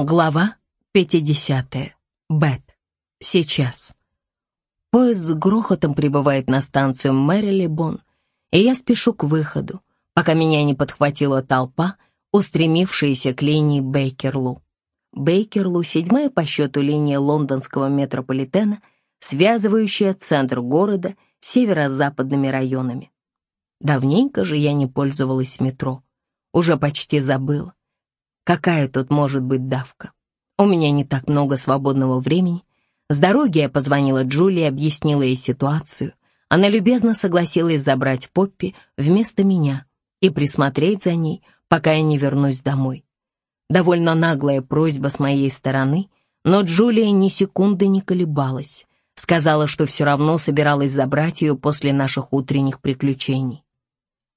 Глава 50. Бет. Сейчас. Поезд с грохотом прибывает на станцию Мэрилибон, и я спешу к выходу, пока меня не подхватила толпа, устремившаяся к линии Бейкерлу. Бейкерлу — седьмая по счету линия лондонского метрополитена, связывающая центр города с северо-западными районами. Давненько же я не пользовалась метро. Уже почти забыла. Какая тут может быть давка? У меня не так много свободного времени. С дороги я позвонила Джулии, объяснила ей ситуацию. Она любезно согласилась забрать Поппи вместо меня и присмотреть за ней, пока я не вернусь домой. Довольно наглая просьба с моей стороны, но Джулия ни секунды не колебалась. Сказала, что все равно собиралась забрать ее после наших утренних приключений.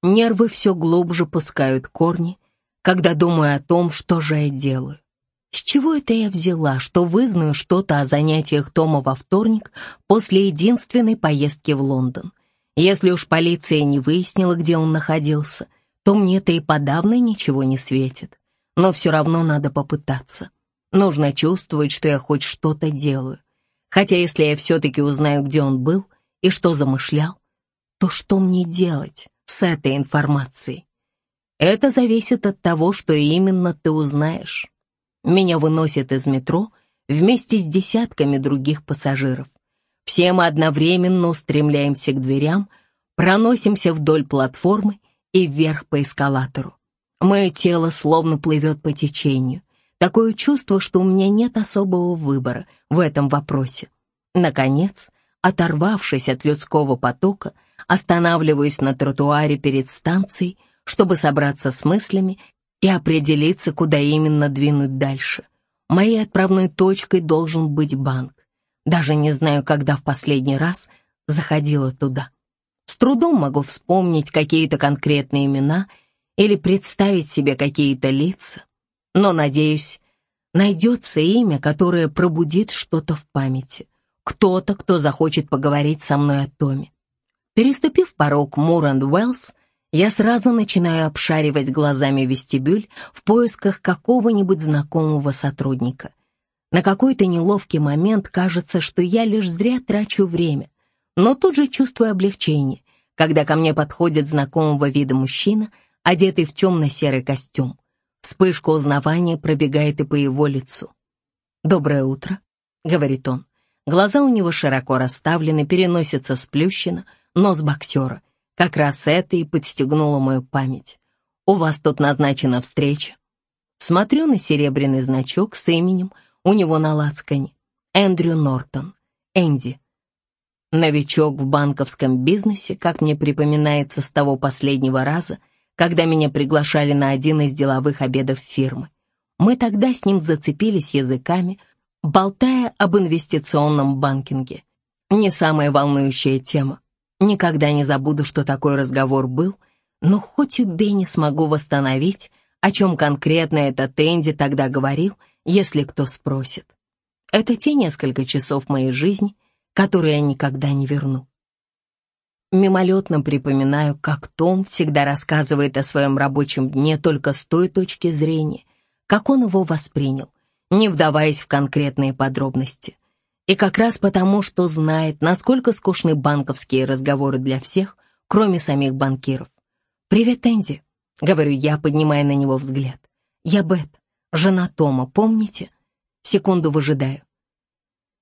Нервы все глубже пускают корни, когда думаю о том, что же я делаю. С чего это я взяла, что вызнаю что-то о занятиях Тома во вторник после единственной поездки в Лондон? Если уж полиция не выяснила, где он находился, то мне-то и подавно ничего не светит. Но все равно надо попытаться. Нужно чувствовать, что я хоть что-то делаю. Хотя если я все-таки узнаю, где он был и что замышлял, то что мне делать с этой информацией? Это зависит от того, что именно ты узнаешь. Меня выносят из метро вместе с десятками других пассажиров. Все мы одновременно устремляемся к дверям, проносимся вдоль платформы и вверх по эскалатору. Мое тело словно плывет по течению. Такое чувство, что у меня нет особого выбора в этом вопросе. Наконец, оторвавшись от людского потока, останавливаюсь на тротуаре перед станцией, чтобы собраться с мыслями и определиться, куда именно двинуть дальше. Моей отправной точкой должен быть банк. Даже не знаю, когда в последний раз заходила туда. С трудом могу вспомнить какие-то конкретные имена или представить себе какие-то лица, но, надеюсь, найдется имя, которое пробудит что-то в памяти. Кто-то, кто захочет поговорить со мной о Томе. Переступив порог Муранд Уэллс, я сразу начинаю обшаривать глазами вестибюль в поисках какого-нибудь знакомого сотрудника. На какой-то неловкий момент кажется, что я лишь зря трачу время, но тут же чувствую облегчение, когда ко мне подходит знакомого вида мужчина, одетый в темно-серый костюм. Вспышка узнавания пробегает и по его лицу. «Доброе утро», — говорит он. Глаза у него широко расставлены, переносятся сплющенно, нос боксера — как раз это и подстегнуло мою память. У вас тут назначена встреча. Смотрю на серебряный значок с именем у него на лацкане. Эндрю Нортон. Энди. Новичок в банковском бизнесе, как мне припоминается с того последнего раза, когда меня приглашали на один из деловых обедов фирмы. Мы тогда с ним зацепились языками, болтая об инвестиционном банкинге. Не самая волнующая тема. Никогда не забуду, что такой разговор был, но хоть убей не смогу восстановить, о чем конкретно этот Энди тогда говорил, если кто спросит. Это те несколько часов моей жизни, которые я никогда не верну. Мимолетно припоминаю, как Том всегда рассказывает о своем рабочем дне только с той точки зрения, как он его воспринял, не вдаваясь в конкретные подробности. И как раз потому, что знает, насколько скучны банковские разговоры для всех, кроме самих банкиров. «Привет, Энди», — говорю я, поднимая на него взгляд. «Я Бет, жена Тома, помните?» Секунду выжидаю.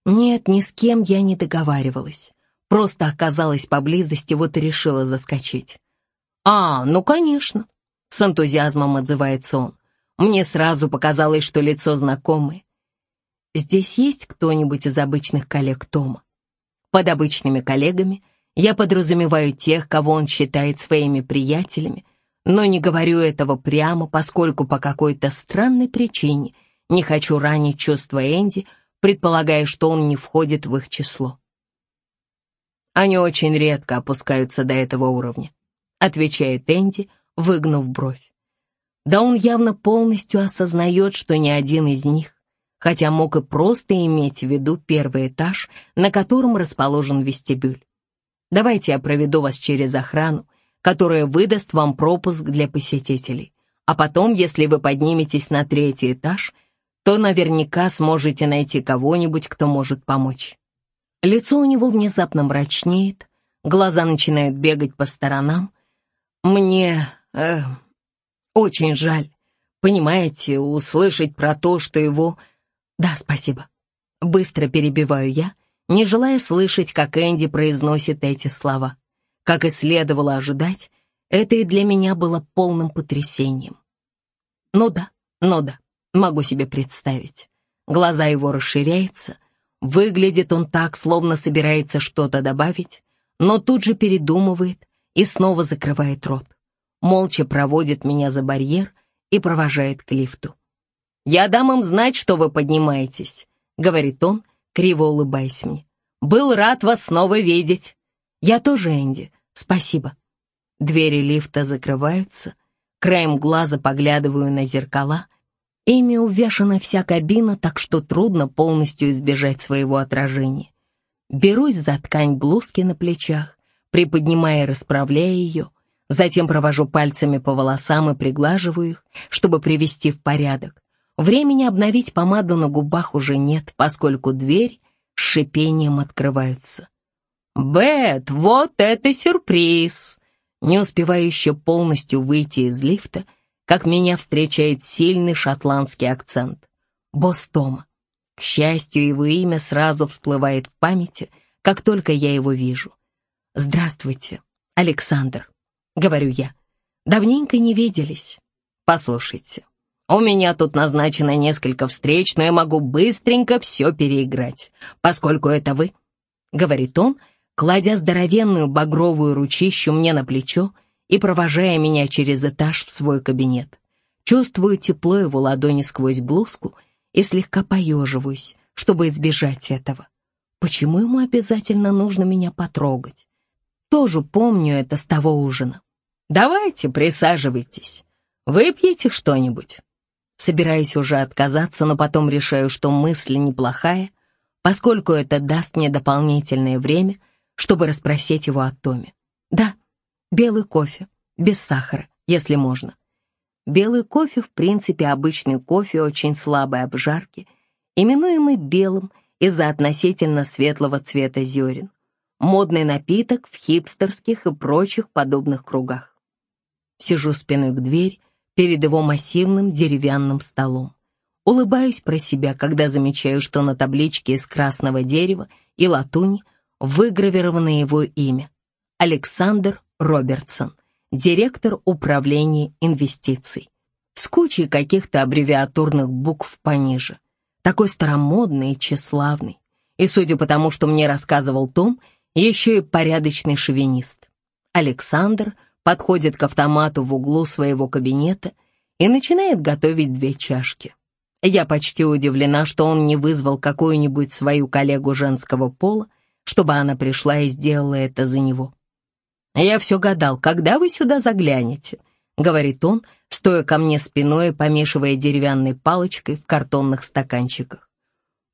Нет, ни с кем я не договаривалась. Просто оказалась поблизости, вот и решила заскочить. «А, ну, конечно», — с энтузиазмом отзывается он. Мне сразу показалось, что лицо знакомое. Здесь есть кто-нибудь из обычных коллег Тома? Под обычными коллегами я подразумеваю тех, кого он считает своими приятелями, но не говорю этого прямо, поскольку по какой-то странной причине не хочу ранить чувства Энди, предполагая, что он не входит в их число. Они очень редко опускаются до этого уровня, отвечает Энди, выгнув бровь. Да он явно полностью осознает, что ни один из них хотя мог и просто иметь в виду первый этаж, на котором расположен вестибюль. Давайте я проведу вас через охрану, которая выдаст вам пропуск для посетителей. А потом, если вы подниметесь на третий этаж, то наверняка сможете найти кого-нибудь, кто может помочь. Лицо у него внезапно мрачнеет, глаза начинают бегать по сторонам. Мне э, очень жаль, понимаете, услышать про то, что его... Да, спасибо. Быстро перебиваю я, не желая слышать, как Энди произносит эти слова. Как и следовало ожидать, это и для меня было полным потрясением. Ну да, ну да, могу себе представить. Глаза его расширяются, выглядит он так, словно собирается что-то добавить, но тут же передумывает и снова закрывает рот. Молча проводит меня за барьер и провожает к лифту. «Я дам им знать, что вы поднимаетесь», — говорит он, криво улыбаясь мне. «Был рад вас снова видеть». «Я тоже, Энди. Спасибо». Двери лифта закрываются, краем глаза поглядываю на зеркала. Ими увешана вся кабина, так что трудно полностью избежать своего отражения. Берусь за ткань блузки на плечах, приподнимая и расправляя ее, затем провожу пальцами по волосам и приглаживаю их, чтобы привести в порядок. Времени обновить помаду на губах уже нет, поскольку дверь с шипением открывается. «Бет, вот это сюрприз!» Не успеваю еще полностью выйти из лифта, как меня встречает сильный шотландский акцент. Босс Тома. К счастью, его имя сразу всплывает в памяти, как только я его вижу. «Здравствуйте, Александр», — говорю я. «Давненько не виделись. Послушайте, у меня тут назначено несколько встреч, но я могу быстренько все переиграть, поскольку это вы», — говорит он, — кладя здоровенную багровую ручищу мне на плечо и провожая меня через этаж в свой кабинет. Чувствую тепло его ладони сквозь блузку и слегка поеживаюсь, чтобы избежать этого. Почему ему обязательно нужно меня потрогать? Тоже помню это с того ужина. «Давайте, присаживайтесь. Выпьете что-нибудь?» Собираюсь уже отказаться, но потом решаю, что мысль неплохая, поскольку это даст мне дополнительное время — чтобы расспросить его о Томе. Да, белый кофе, без сахара, если можно. Белый кофе, в принципе, обычный кофе очень слабой обжарки, именуемый белым из-за относительно светлого цвета зерен. Модный напиток в хипстерских и прочих подобных кругах. Сижу спиной к двери перед его массивным деревянным столом. Улыбаюсь про себя, когда замечаю, что на табличке из красного дерева и латуни выгравировано его имя. Александр Робертсон, директор управления инвестиций. С кучей каких-то аббревиатурных букв пониже. Такой старомодный и тщеславный. И судя по тому, что мне рассказывал Том, еще и порядочный шовинист. Александр подходит к автомату в углу своего кабинета и начинает готовить две чашки. Я почти удивлена, что он не вызвал какую-нибудь свою коллегу женского пола, чтобы она пришла и сделала это за него. «Я все гадал, когда вы сюда заглянете?» — говорит он, стоя ко мне спиной и помешивая деревянной палочкой в картонных стаканчиках.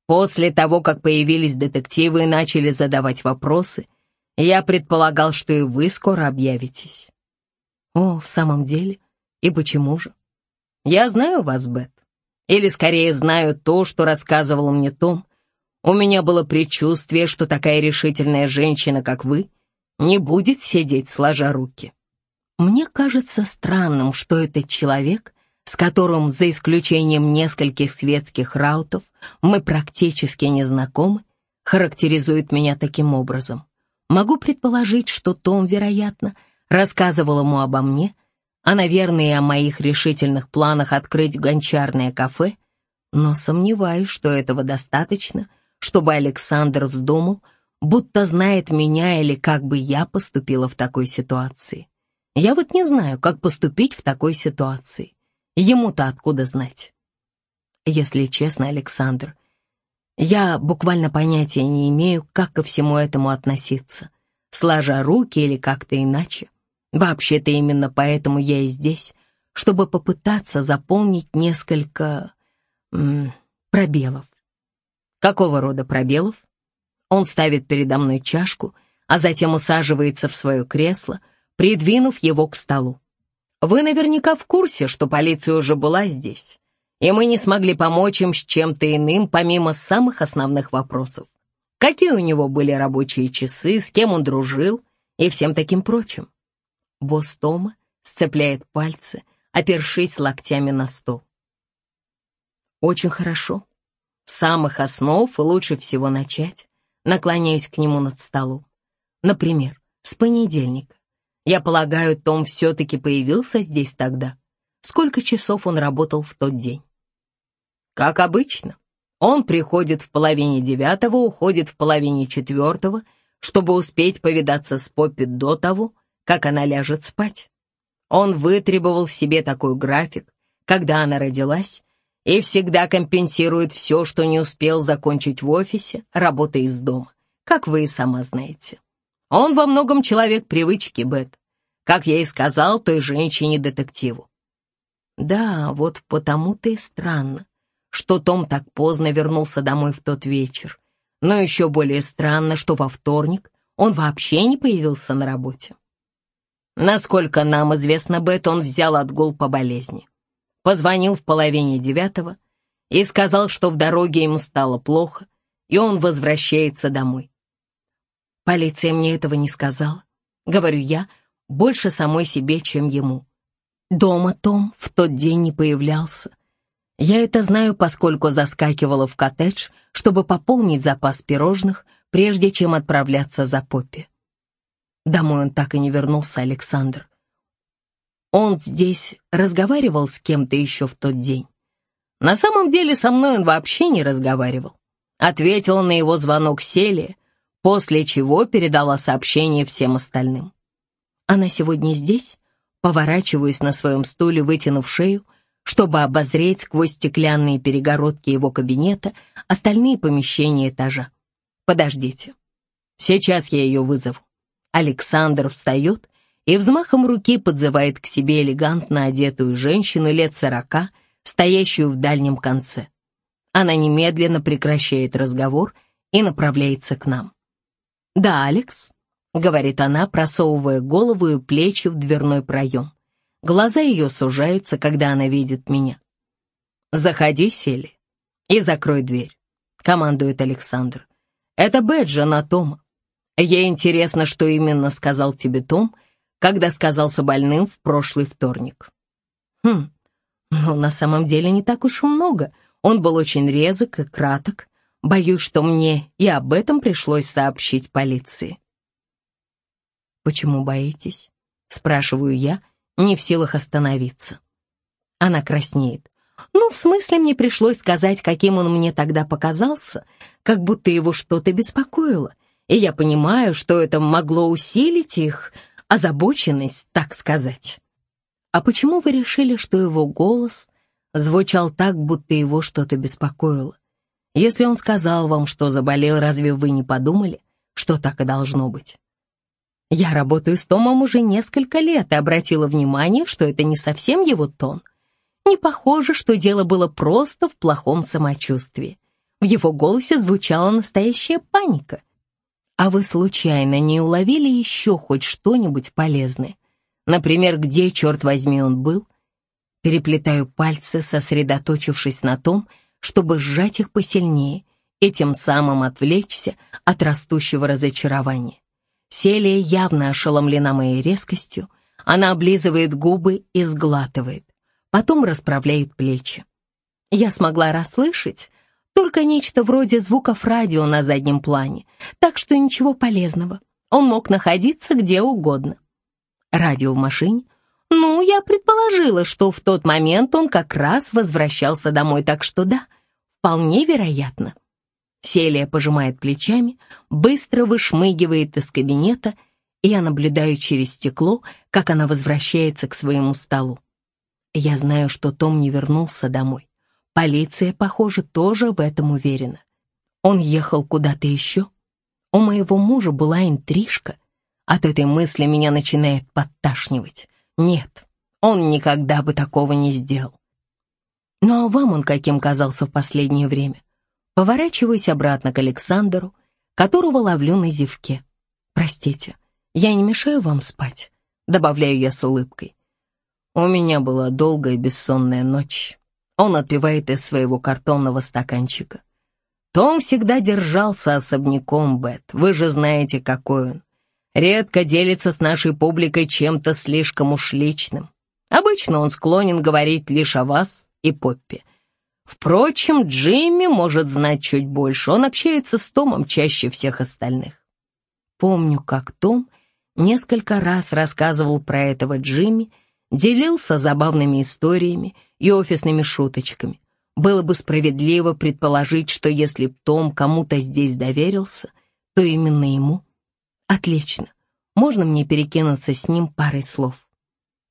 После того, как появились детективы и начали задавать вопросы, я предполагал, что и вы скоро объявитесь. О, в самом деле? И почему же? Я знаю вас, Бет. Или скорее знаю то, что рассказывал мне Том, у меня было предчувствие, что такая решительная женщина, как вы, не будет сидеть сложа руки. Мне кажется странным, что этот человек, с которым, за исключением нескольких светских раутов, мы практически не знакомы, характеризует меня таким образом. Могу предположить, что Том, вероятно, рассказывал ему обо мне, а, наверное, и о моих решительных планах открыть гончарное кафе, но сомневаюсь, что этого достаточно — чтобы Александр вздумал, будто знает меня или как бы я поступила в такой ситуации. Я вот не знаю, как поступить в такой ситуации. Ему-то откуда знать? Если честно, Александр, я буквально понятия не имею, как ко всему этому относиться, сложа руки или как-то иначе. Вообще-то именно поэтому я и здесь, чтобы попытаться заполнить несколько м, пробелов. Какого рода пробелов? Он ставит передо мной чашку, а затем усаживается в свое кресло, придвинув его к столу. Вы наверняка в курсе, что полиция уже была здесь. и мы не смогли помочь им с чем-то иным, помимо самых основных вопросов. Какие у него были рабочие часы, с кем он дружил и всем таким прочим. Босс Тома сцепляет пальцы, опершись локтями на стол. Очень хорошо. С самых основ лучше всего начать. Наклоняюсь к нему над столом. Например, с понедельника. Я полагаю, Том все-таки появился здесь тогда. Сколько часов он работал в тот день? Как обычно. Он приходит в половине девятого, уходит в половине четвертого, чтобы успеть повидаться с Поппи до того, как она ляжет спать. Он вытребовал себе такой график, когда она родилась, и всегда компенсирует все, что не успел закончить в офисе, работая из дома, как вы и сама знаете. Он во многом человек привычки, Бет, как я и сказал той женщине-детективу. Да, вот потому-то и странно, что Том так поздно вернулся домой в тот вечер. Но еще более странно, что во вторник он вообще не появился на работе. Насколько нам известно, Бет, он взял отгул по болезни. Позвонил в половине девятого и сказал, что в дороге ему стало плохо, и он возвращается домой. Полиция мне этого не сказала. Говорю я, больше самой себе, чем ему. Дома Том в тот день не появлялся. Я это знаю, поскольку заскакивала в коттедж, чтобы пополнить запас пирожных, прежде чем отправляться за Поппи. Домой он так и не вернулся, Александр. Он здесь разговаривал с кем-то еще в тот день. На самом деле со мной он вообще не разговаривал. Ответила на его звонок Селия, после чего передала сообщение всем остальным. Она сегодня здесь? Поворачиваюсь на своем стуле, вытянув шею, чтобы обозреть сквозь стеклянные перегородки его кабинета остальные помещения этажа. Подождите. Сейчас я ее вызову. Александр встает и взмахом руки подзывает к себе элегантно одетую женщину лет сорока, стоящую в дальнем конце. Она немедленно прекращает разговор и направляется к нам. «Да, Алекс», — говорит она, просовывая голову и плечи в дверной проем. Глаза ее сужаются, когда она видит меня. «Заходи, Сели, и закрой дверь», — командует Александр. «Это Бет, жена Тома. Ей интересно, что именно сказал тебе Том, когда сказался больным в прошлый вторник». «Хм, но на самом деле не так уж и много. Он был очень резок и краток. Боюсь, что мне и об этом пришлось сообщить полиции». «Почему боитесь?» — спрашиваю я, — не в силах остановиться. Она краснеет. Ну, в смысле, мне пришлось сказать, каким он мне тогда показался, как будто его что-то беспокоило, и я понимаю, что это могло усилить их озабоченность, так сказать. А почему вы решили, что его голос звучал так, будто его что-то беспокоило? Если он сказал вам, что заболел, разве вы не подумали, что так и должно быть? Я работаю с Томом уже несколько лет и обратила внимание, что это не совсем его тон. Не похоже, что дело было просто в плохом самочувствии. В его голосе звучала настоящая паника. А вы случайно не уловили еще хоть что-нибудь полезное? Например, где, черт возьми, он был? Переплетаю пальцы, сосредоточившись на том, чтобы сжать их посильнее и тем самым отвлечься от растущего разочарования. Селия явно ошеломлена моей резкостью. Она облизывает губы и сглатывает. Потом расправляет плечи. Я смогла расслышать только нечто вроде звуков радио на заднем плане, так что ничего полезного. Он мог находиться где угодно. Радио в машине? Ну, я предположила, что в тот момент он как раз возвращался домой, так что да, вполне вероятно. Селия пожимает плечами, быстро вышмыгивает из кабинета, и я наблюдаю через стекло, как она возвращается к своему столу. Я знаю, что Том не вернулся домой. Полиция, похоже, тоже в этом уверена. Он ехал куда-то еще. У моего мужа была интрижка. От этой мысли меня начинает подташнивать. Нет, он никогда бы такого не сделал. Ну а вам он каким казался в последнее время? Поворачиваюсь обратно к Александру, которого ловлю на зевке. «Простите, я не мешаю вам спать?» Добавляю я с улыбкой. У меня была долгая бессонная ночь. Он отпивает из своего картонного стаканчика. Том всегда держался особняком, Бет. Вы же знаете, какой он. Редко делится с нашей публикой чем-то слишком уж личным. Обычно он склонен говорить лишь о вас и Поппи. Впрочем, Джимми может знать чуть больше. Он общается с Томом чаще всех остальных. Помню, как Том несколько раз рассказывал про этого Джимми, делился забавными историями и офисными шуточками. Было бы справедливо предположить, что если б Том кому-то здесь доверился, то именно ему. Отлично. Можно мне перекинуться с ним парой слов?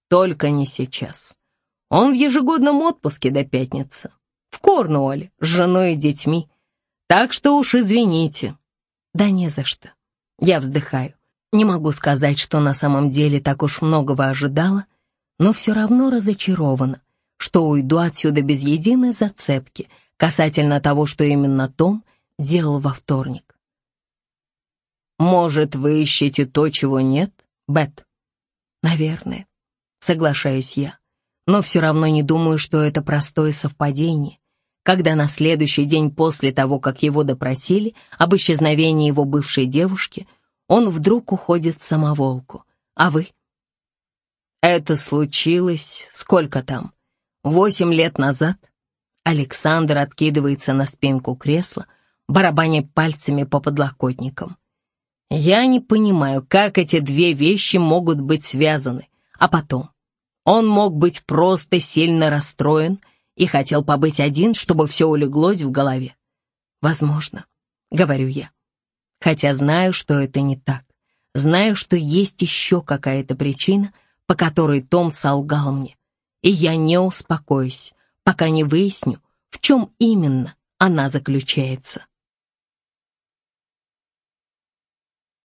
Только не сейчас. Он в ежегодном отпуске до пятницы. В Корнуолле с женой и детьми. Так что уж извините. Да не за что. Я вздыхаю. Не могу сказать, что на самом деле так уж многого ожидала, но все равно разочарована, что уйду отсюда без единой зацепки касательно того, что именно Том делал во вторник. «Может, вы ищете то, чего нет, Бет?» «Наверное», — соглашаюсь я, но все равно не думаю, что это простое совпадение, когда на следующий день после того, как его допросили об исчезновении его бывшей девушки, он вдруг уходит в самоволку. А вы? Это случилось сколько там? Восемь лет назад? Александр откидывается на спинку кресла, барабаня пальцами по подлокотникам. Я не понимаю, как эти две вещи могут быть связаны. А потом, он мог быть просто сильно расстроен и хотел побыть один, чтобы все улеглось в голове. Возможно, говорю я хотя знаю, что это не так. Знаю, что есть еще какая-то причина, по которой Том солгал мне. И я не успокоюсь, пока не выясню, в чем именно она заключается.